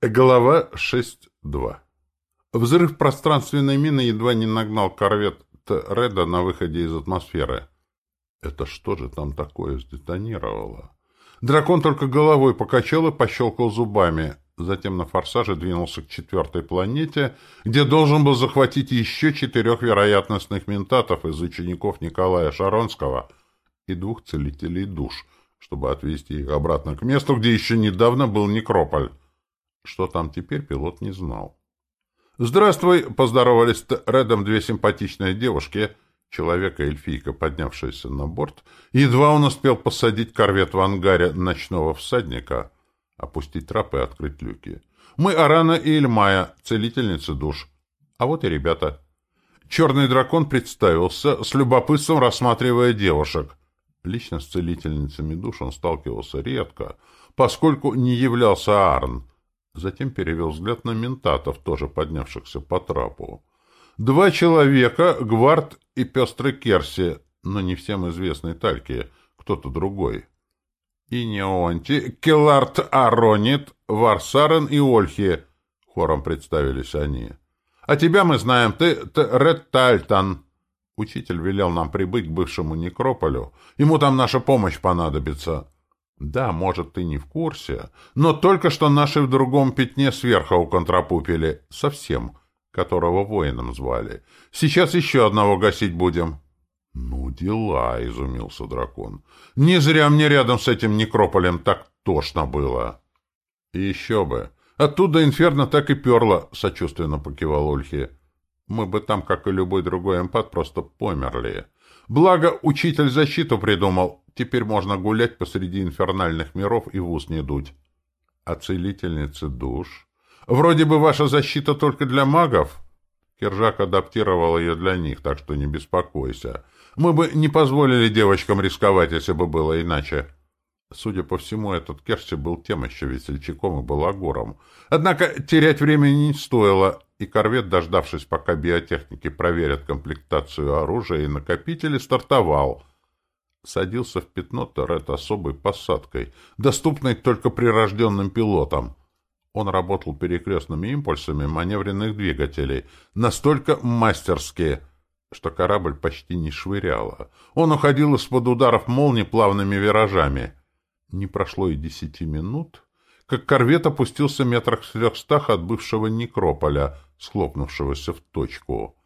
Глава 6.2 Взрыв пространственной мины едва не нагнал корвет Реда на выходе из атмосферы. Это что же там такое сдетонировало? Дракон только головой покачал и пощелкал зубами. Затем на форсаже двинулся к четвертой планете, где должен был захватить еще четырех вероятностных ментатов из учеников Николая Шаронского и двух целителей душ, чтобы отвезти их обратно к месту, где еще недавно был Некрополь. Что там теперь, пилот не знал. «Здравствуй!» — поздоровались Редом две симпатичные девушки, человека и эльфийка, поднявшиеся на борт. Едва он успел посадить корвет в ангаре ночного всадника, опустить трап и открыть люки. «Мы Арана и Эльмая, целительницы душ. А вот и ребята». Черный дракон представился, с любопытством рассматривая девушек. Лично с целительницами душ он сталкивался редко, поскольку не являлся Арн — Затем перевел взгляд на ментатов, тоже поднявшихся по трапу. Два человека, Гвард и Пестрый Керси, но не всем известный Тальки, кто-то другой. И Неонти, Келарт Аронит, Варсарен и Ольхи, хором представились они. А тебя мы знаем, ты, ты Ред Тальтан. Учитель велел нам прибыть к бывшему некрополю. Ему там наша помощь понадобится. Да, может, ты не в курсе, но только что наши в другом пятне сверху уконтрапупили. Совсем. Которого воином звали. Сейчас еще одного гасить будем. Ну, дела, изумился дракон. Не зря мне рядом с этим некрополем так тошно было. еще бы. Оттуда инферно так и перло, сочувственно покивал Ольхи. Мы бы там, как и любой другой эмпат, просто померли. Благо, учитель защиту придумал. Теперь можно гулять посреди инфернальных миров и в ус не дуть. А целительницы душ? Вроде бы ваша защита только для магов. Киржак адаптировал ее для них, так что не беспокойся. Мы бы не позволили девочкам рисковать, если бы было иначе. Судя по всему, этот Керси был тем еще весельчаком и балагором. Однако терять времени не стоило, и корвет, дождавшись, пока биотехники проверят комплектацию оружия и накопители, стартовал. Садился в пятно Торет особой посадкой, доступной только прирожденным пилотам. Он работал перекрестными импульсами маневренных двигателей, настолько мастерски, что корабль почти не швыряло. Он уходил из-под ударов молний плавными виражами. Не прошло и десяти минут, как корвет опустился метрах в трехстах от бывшего некрополя — схлопнувшегося в точку.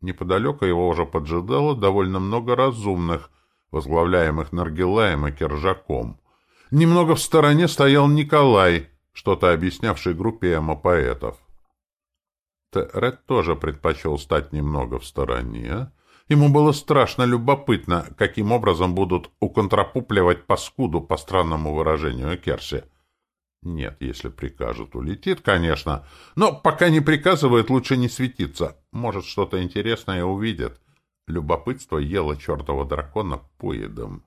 Неподалеку его уже поджидало довольно много разумных, возглавляемых Наргилаем и Кержаком. Немного в стороне стоял Николай, что-то объяснявший группе эмопоэтов. Терет тоже предпочел стать немного в стороне. Ему было страшно любопытно, каким образом будут уконтрапупливать паскуду по странному выражению Керси — нет, если прикажут, улетит, конечно. Но пока не приказывает, лучше не светиться. Может, что-то интересное увидит. Любопытство ело чертова дракона поедом.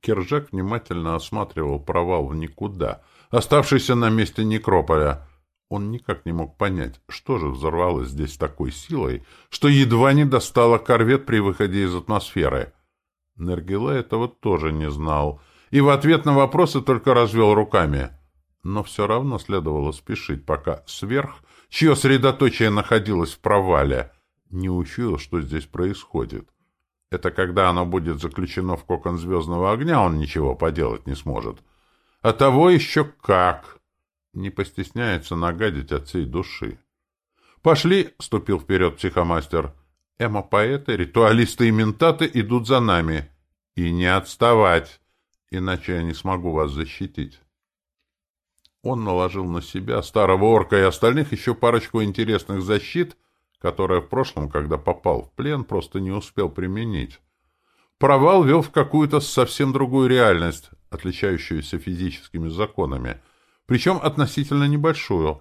Киржак внимательно осматривал провал в никуда, оставшийся на месте некрополя. Он никак не мог понять, что же взорвалось здесь такой силой, что едва не достало корвет при выходе из атмосферы. Нергила этого тоже не знал — и в ответ на вопросы только развел руками. Но все равно следовало спешить, пока сверх, чье средоточие находилось в провале, не учуял, что здесь происходит. Это когда оно будет заключено в кокон звездного огня, он ничего поделать не сможет. А того еще как! Не постесняется нагадить от всей души. «Пошли!» — ступил вперед психомастер. «Эмо-поэты, ритуалисты и ментаты идут за нами. И не отставать!» иначе я не смогу вас защитить. Он наложил на себя, старого орка и остальных еще парочку интересных защит, которые в прошлом, когда попал в плен, просто не успел применить. Провал вел в какую-то совсем другую реальность, отличающуюся физическими законами, причем относительно небольшую,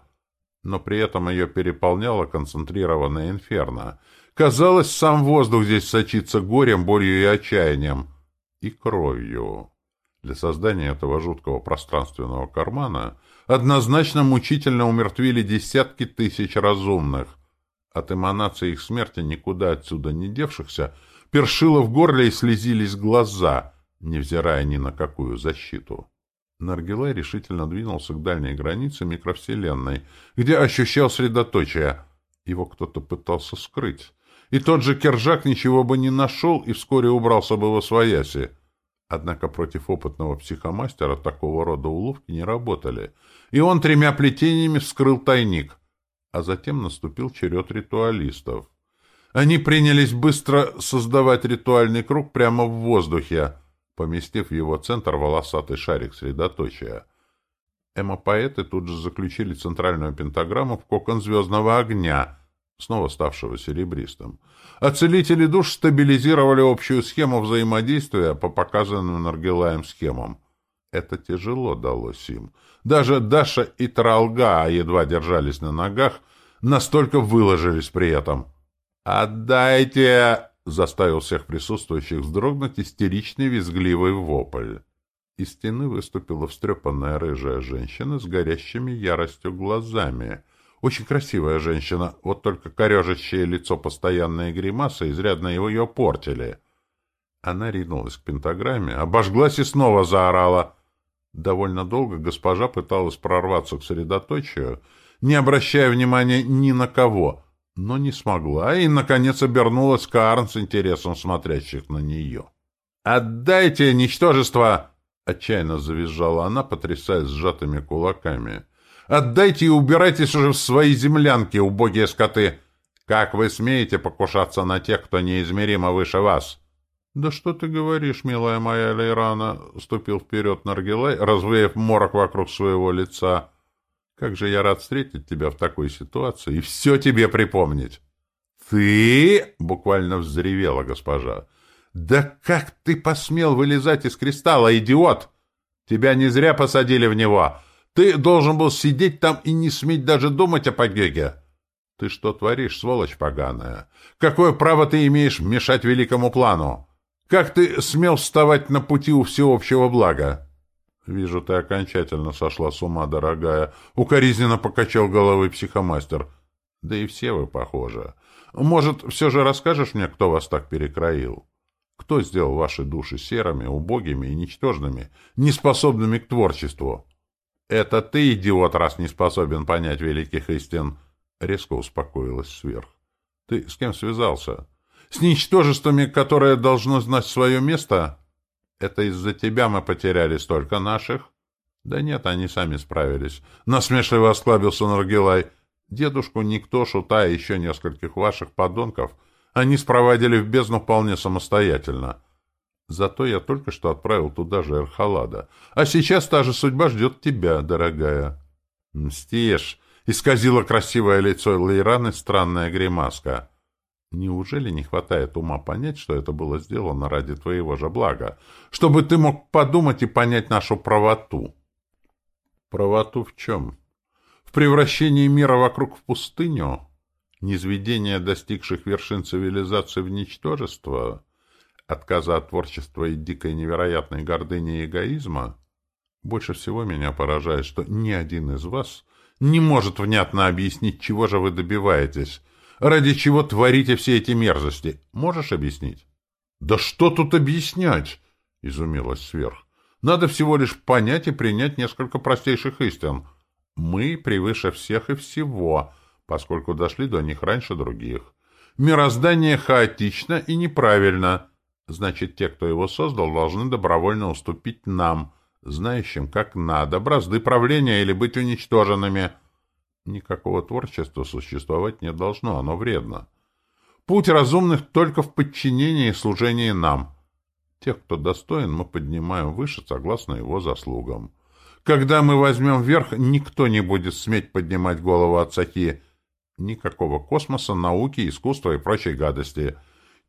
но при этом ее переполняла концентрированная инферно. Казалось, сам воздух здесь сочится горем, болью и отчаянием. И кровью. Для создания этого жуткого пространственного кармана однозначно мучительно умертвили десятки тысяч разумных. От эманации их смерти никуда отсюда не девшихся першило в горле и слезились глаза, невзирая ни на какую защиту. Наргилай решительно двинулся к дальней границе микровселенной, где ощущал средоточие. Его кто-то пытался скрыть. И тот же Кержак ничего бы не нашел и вскоре убрался бы во свояси. Однако против опытного психомастера такого рода уловки не работали, и он тремя плетениями вскрыл тайник. А затем наступил черед ритуалистов. Они принялись быстро создавать ритуальный круг прямо в воздухе, поместив в его центр волосатый шарик средоточия. Эмопоэты тут же заключили центральную пентаграмму в кокон звездного огня, снова ставшего серебристым. А целители душ стабилизировали общую схему взаимодействия по показанным Наргилаем схемам. Это тяжело далось им. Даже Даша и Тралга едва держались на ногах, настолько выложились при этом. «Отдайте!» — заставил всех присутствующих вздрогнуть истеричный визгливый вопль. Из стены выступила встрепанная рыжая женщина с горящими яростью глазами. Очень красивая женщина, вот только корежащее лицо постоянные гримасы изрядно его ее портили. Она ринулась к пентаграмме, обожглась и снова заорала. Довольно долго госпожа пыталась прорваться к средоточию, не обращая внимания ни на кого — но не смогла и, наконец, обернулась к Арн с интересом смотрящих на нее. «Отдайте, ничтожество!» — отчаянно завизжала она, потрясая сжатыми кулаками. «Отдайте и убирайтесь уже в свои землянки, убогие скоты! Как вы смеете покушаться на тех, кто неизмеримо выше вас?» «Да что ты говоришь, милая моя Лейрана?» — ступил вперед Наргилай, развеяв морок вокруг своего лица. Как же я рад встретить тебя в такой ситуации и все тебе припомнить. Ты, буквально взревела госпожа. Да как ты посмел вылезать из кристалла, идиот? Тебя не зря посадили в него. Ты должен был сидеть там и не сметь даже думать о побеге. Ты что творишь, сволочь поганая? Какое право ты имеешь мешать великому плану? Как ты смел вставать на пути у всеобщего блага? «Вижу, ты окончательно сошла с ума, дорогая», — укоризненно покачал головой психомастер. «Да и все вы похожи. Может, все же расскажешь мне, кто вас так перекроил? Кто сделал ваши души серыми, убогими и ничтожными, неспособными к творчеству?» «Это ты, идиот, раз не способен понять великих истин!» Резко успокоилась сверх. «Ты с кем связался? С ничтожествами, которое должно знать свое место?» Это из-за тебя мы потеряли столько наших? Да нет, они сами справились. Насмешливо осклабился Наргилай. Дедушку никто, шута и еще нескольких ваших подонков они спровадили в бездну вполне самостоятельно. Зато я только что отправил туда же Эрхалада. А сейчас та же судьба ждет тебя, дорогая. Мстишь! Исказило красивое лицо Лейраны странная гримаска. Неужели не хватает ума понять, что это было сделано ради твоего же блага? Чтобы ты мог подумать и понять нашу правоту. Правоту в чем? В превращении мира вокруг в пустыню? Низведение достигших вершин цивилизации в ничтожество? Отказа от творчества и дикой невероятной гордыни и эгоизма? Больше всего меня поражает, что ни один из вас не может внятно объяснить, чего же вы добиваетесь, Ради чего творите все эти мерзости? Можешь объяснить? Да что тут объяснять? Изумилась сверх. Надо всего лишь понять и принять несколько простейших истин. Мы превыше всех и всего, поскольку дошли до них раньше других. Мироздание хаотично и неправильно. Значит, те, кто его создал, должны добровольно уступить нам, знающим, как надо, бразды правления или быть уничтоженными. Никакого творчества существовать не должно, оно вредно. Путь разумных только в подчинении и служении нам. Тех, кто достоин, мы поднимаем выше, согласно его заслугам. Когда мы возьмем верх, никто не будет сметь поднимать голову от сахи. Никакого космоса, науки, искусства и прочей гадости.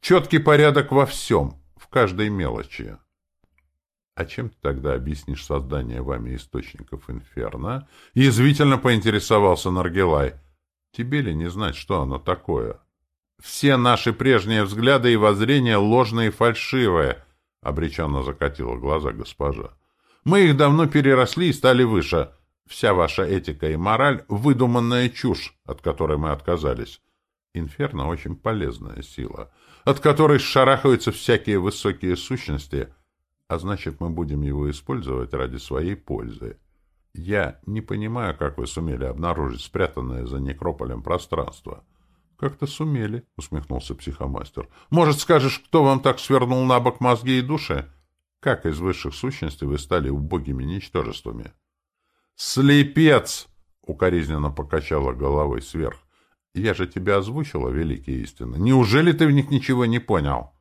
Четкий порядок во всем, в каждой мелочи. А чем ты тогда объяснишь создание вами источников инферно? Язвительно поинтересовался Наргилай. Тебе ли не знать, что оно такое? Все наши прежние взгляды и воззрения ложные и фальшивые, обреченно закатила глаза госпожа. Мы их давно переросли и стали выше. Вся ваша этика и мораль — выдуманная чушь, от которой мы отказались. Инферно — очень полезная сила, от которой шарахаются всякие высокие сущности — а значит, мы будем его использовать ради своей пользы. Я не понимаю, как вы сумели обнаружить спрятанное за некрополем пространство. Как-то сумели, усмехнулся психомастер. Может, скажешь, кто вам так свернул на бок мозги и души? Как из высших сущностей вы стали убогими ничтожествами? Слепец! Укоризненно покачала головой сверх. Я же тебя озвучила, великие истины. Неужели ты в них ничего не понял?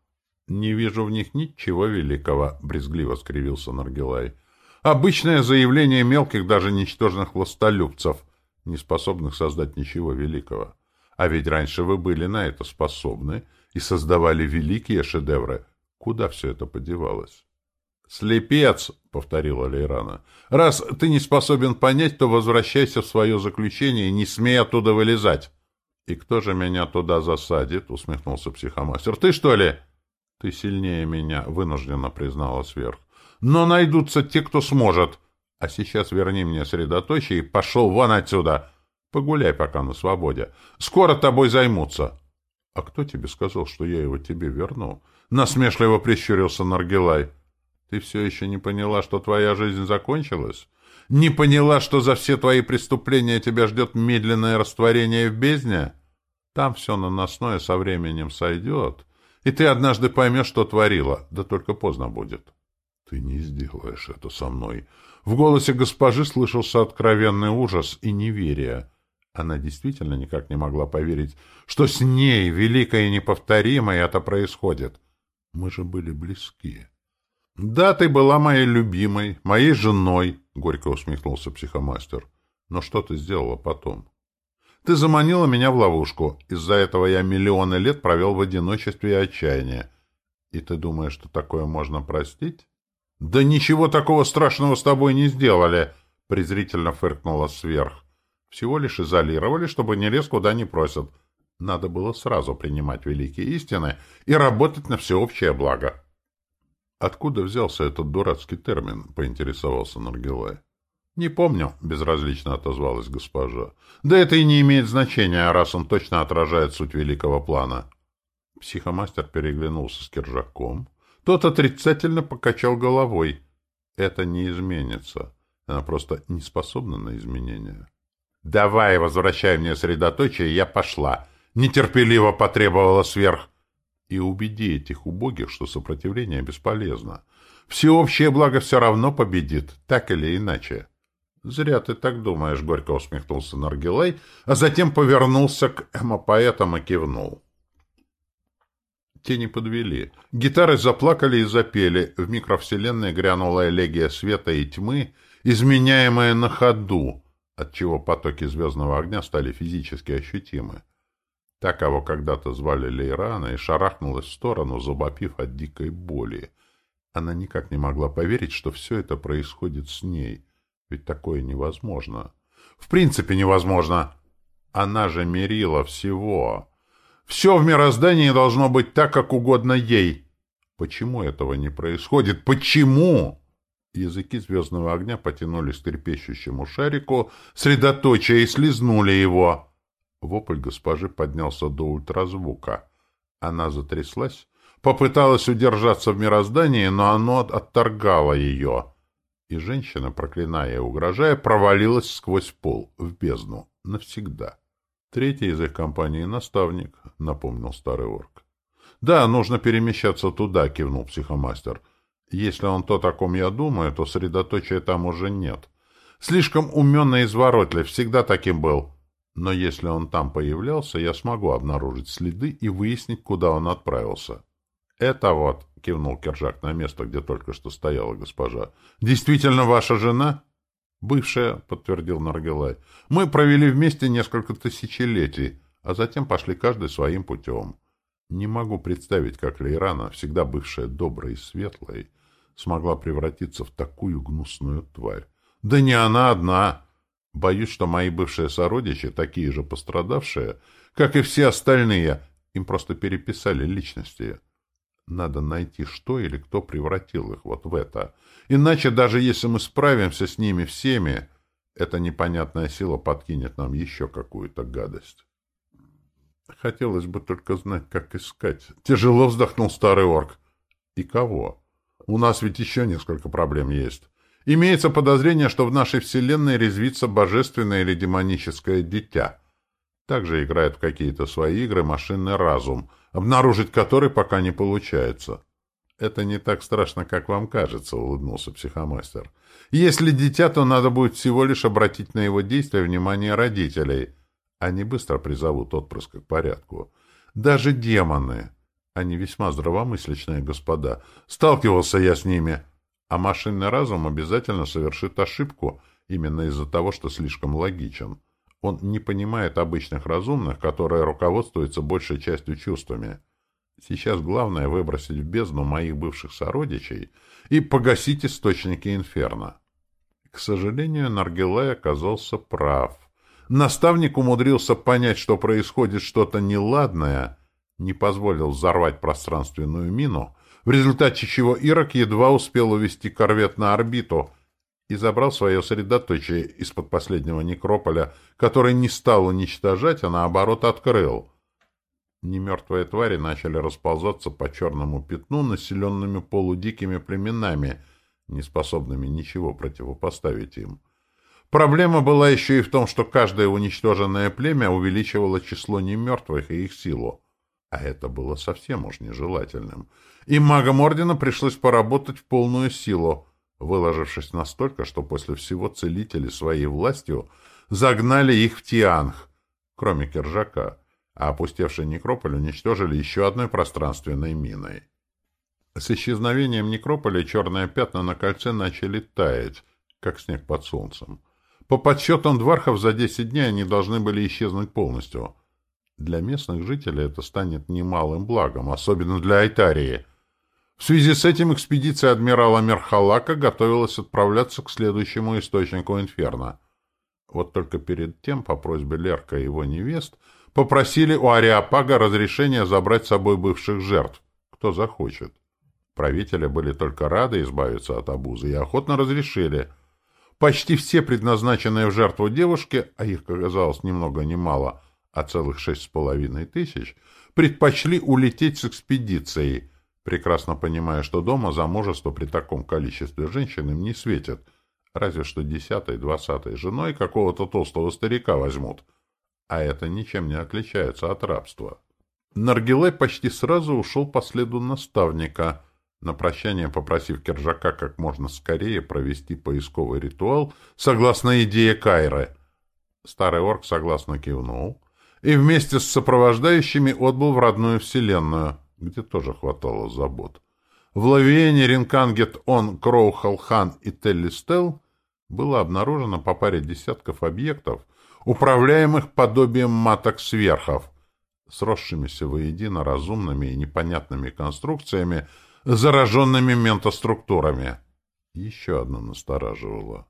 Не вижу в них ничего великого, брезгливо скривился Наргилай. Обычное заявление мелких, даже ничтожных властолюбцев, не способных создать ничего великого. А ведь раньше вы были на это способны и создавали великие шедевры. Куда все это подевалось? «Слепец!» — повторила Лейрана. «Раз ты не способен понять, то возвращайся в свое заключение и не смей оттуда вылезать». «И кто же меня туда засадит?» — усмехнулся психомастер. «Ты, что ли?» «Ты сильнее меня», — вынужденно признала сверх но найдутся те, кто сможет. А сейчас верни мне средоточие и пошел вон отсюда. Погуляй пока на свободе. Скоро тобой займутся. — А кто тебе сказал, что я его тебе верну? Насмешливо прищурился Наргилай. — Ты все еще не поняла, что твоя жизнь закончилась? Не поняла, что за все твои преступления тебя ждет медленное растворение в бездне? Там все наносное со временем сойдет, и ты однажды поймешь, что творила, да только поздно будет. — «Ты не сделаешь это со мной». В голосе госпожи слышался откровенный ужас и неверие. Она действительно никак не могла поверить, что с ней, великой и неповторимой, это происходит. Мы же были близки. «Да, ты была моей любимой, моей женой», — горько усмехнулся психомастер. «Но что ты сделала потом?» «Ты заманила меня в ловушку. Из-за этого я миллионы лет провел в одиночестве и отчаянии. И ты думаешь, что такое можно простить?» «Да ничего такого страшного с тобой не сделали!» — презрительно фыркнула сверх. «Всего лишь изолировали, чтобы не лез куда не просят. Надо было сразу принимать великие истины и работать на всеобщее благо». «Откуда взялся этот дурацкий термин?» — поинтересовался Наргилай. «Не помню», — безразлично отозвалась госпожа. «Да это и не имеет значения, раз он точно отражает суть великого плана». Психомастер переглянулся с Киржаком, тот отрицательно покачал головой. Это не изменится. Она просто не способна на изменения. «Давай, возвращай мне средоточие, я пошла!» Нетерпеливо потребовала сверх. И убеди этих убогих, что сопротивление бесполезно. Всеобщее благо все равно победит, так или иначе. «Зря ты так думаешь», — горько усмехнулся Наргилай, а затем повернулся к эмо-поэтам и кивнул. Те не подвели. Гитары заплакали и запели. В микровселенной грянула элегия света и тьмы, изменяемая на ходу, отчего потоки звездного огня стали физически ощутимы. Так кого когда-то звали Лейрана, и шарахнулась в сторону, забопив от дикой боли. Она никак не могла поверить, что все это происходит с ней. Ведь такое невозможно. В принципе невозможно. Она же мерила всего. Все в мироздании должно быть так, как угодно ей. Почему этого не происходит? Почему? Языки звездного огня потянулись к трепещущему шарику, средоточия и слезнули его. Вопль госпожи поднялся до ультразвука. Она затряслась, попыталась удержаться в мироздании, но оно отторгало ее. И женщина, проклиная и угрожая, провалилась сквозь пол, в бездну, навсегда. Третий из их компании — наставник, — напомнил старый орк. — Да, нужно перемещаться туда, — кивнул психомастер. — Если он то, о ком я думаю, то средоточия там уже нет. Слишком умен и изворотлив, всегда таким был. Но если он там появлялся, я смогу обнаружить следы и выяснить, куда он отправился. — Это вот, — кивнул Кержак на место, где только что стояла госпожа, — действительно ваша жена? — «Бывшая», — подтвердил Наргилай. «Мы провели вместе несколько тысячелетий, а затем пошли каждый своим путем. Не могу представить, как Лейрана, всегда бывшая доброй и светлой, смогла превратиться в такую гнусную тварь. Да не она одна. Боюсь, что мои бывшие сородичи, такие же пострадавшие, как и все остальные, им просто переписали личности». Надо найти, что или кто превратил их вот в это. Иначе, даже если мы справимся с ними всеми, эта непонятная сила подкинет нам еще какую-то гадость. Хотелось бы только знать, как искать. Тяжело вздохнул старый орк. И кого? У нас ведь еще несколько проблем есть. Имеется подозрение, что в нашей Вселенной резвится божественное или демоническое дитя. Также играет в какие-то свои игры машинный разум, обнаружить который пока не получается. «Это не так страшно, как вам кажется», — улыбнулся психомастер. «Если дитя, то надо будет всего лишь обратить на его действия внимание родителей. Они быстро призовут отпрыска к порядку. Даже демоны, они весьма здравомыслящие господа, сталкивался я с ними, а машинный разум обязательно совершит ошибку именно из-за того, что слишком логичен. Он не понимает обычных разумных, которые руководствуются большей частью чувствами». Сейчас главное выбросить в бездну моих бывших сородичей и погасить источники инферно. К сожалению, Наргилай оказался прав. Наставник умудрился понять, что происходит что-то неладное, не позволил взорвать пространственную мину, в результате чего Ирок едва успел увести корвет на орбиту и забрал свое средоточие из-под последнего некрополя, который не стал уничтожать, а наоборот открыл. Немертвые твари начали расползаться по черному пятну, населенными полудикими племенами, не способными ничего противопоставить им. Проблема была еще и в том, что каждое уничтоженное племя увеличивало число немертвых и их силу. А это было совсем уж нежелательным. И магам Ордена пришлось поработать в полную силу, выложившись настолько, что после всего целители своей властью загнали их в Тианг, кроме Киржака а опустевший некрополь уничтожили еще одной пространственной миной. С исчезновением некрополя черные пятна на кольце начали таять, как снег под солнцем. По подсчетам двархов за 10 дней они должны были исчезнуть полностью. Для местных жителей это станет немалым благом, особенно для Айтарии. В связи с этим экспедиция адмирала Мерхалака готовилась отправляться к следующему источнику Инферно. Вот только перед тем, по просьбе Лерка и его невест, попросили у Ариапага разрешения забрать с собой бывших жертв, кто захочет. Правители были только рады избавиться от обузы и охотно разрешили. Почти все предназначенные в жертву девушки, а их оказалось ни много ни мало, а целых шесть с половиной тысяч, предпочли улететь с экспедицией, прекрасно понимая, что дома замужество при таком количестве женщин им не светит, разве что десятой, двадцатой женой какого-то толстого старика возьмут — а это ничем не отличается от рабства. Наргилай почти сразу ушел по следу наставника, на прощание попросив Кержака как можно скорее провести поисковый ритуал согласно идее Кайры. Старый орк согласно кивнул и вместе с сопровождающими отбыл в родную вселенную, где тоже хватало забот. В Лавиене, Ринкангет-Он, Кроухалхан и Теллистел было обнаружено по паре десятков объектов, управляемых подобием маток-сверхов, сросшимися воедино разумными и непонятными конструкциями, зараженными ментоструктурами. Еще одно настораживало.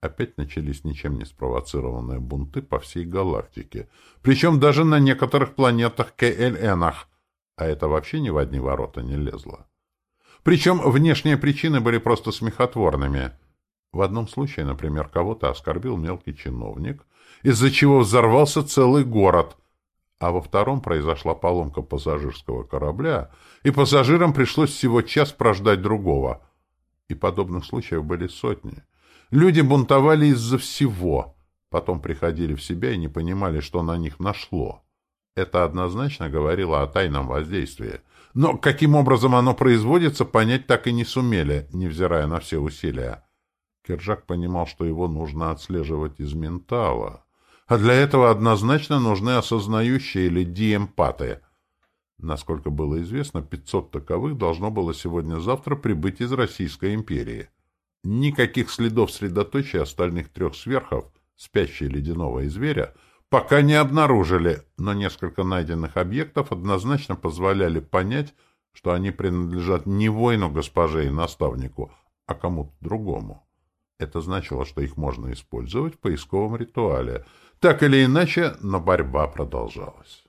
Опять начались ничем не спровоцированные бунты по всей галактике, причем даже на некоторых планетах КЛНах, а это вообще ни в одни ворота не лезло. Причем внешние причины были просто смехотворными. В одном случае, например, кого-то оскорбил мелкий чиновник, из-за чего взорвался целый город. А во втором произошла поломка пассажирского корабля, и пассажирам пришлось всего час прождать другого. И подобных случаев были сотни. Люди бунтовали из-за всего, потом приходили в себя и не понимали, что на них нашло. Это однозначно говорило о тайном воздействии. Но каким образом оно производится, понять так и не сумели, невзирая на все усилия. Кержак понимал, что его нужно отслеживать из ментала а для этого однозначно нужны осознающие или диэмпаты. Насколько было известно, 500 таковых должно было сегодня-завтра прибыть из Российской империи. Никаких следов средоточия остальных трех сверхов, спящей ледяного и зверя, пока не обнаружили, но несколько найденных объектов однозначно позволяли понять, что они принадлежат не воину госпоже и наставнику, а кому-то другому. Это значило, что их можно использовать в поисковом ритуале — так или иначе, но борьба продолжалась.